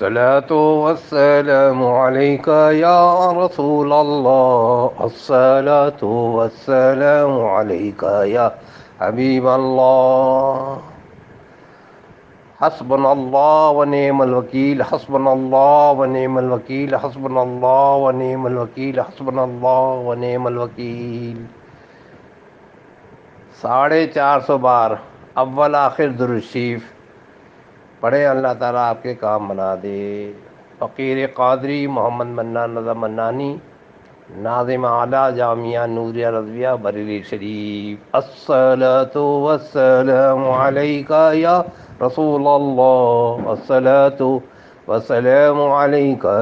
الصلاة والسلام عليك يا رسول الله. الصلاة والسلام عليك يا حبيب الله. حسبنا الله ونعم الوكيل. حسبنا الله ونعم الوكيل. حسبنا الله ونعم الوكيل. حسبنا الله ونعم الوكيل. ساڑھے چار سو بار. اول آخر درشیف پڑھے، اللہ تعالیٰ آپ کے کام بنا دے۔ فقیر قادری محمد منا نظم منانی، ناظم اعلیٰ جامعہ نوریہ رضویہ، بریلی شریف۔ الصلاة والسلام علیکہ یا رسول اللہ، الصلاة والسلام علیکہ۔